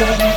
love you.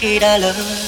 Khi đã lớn.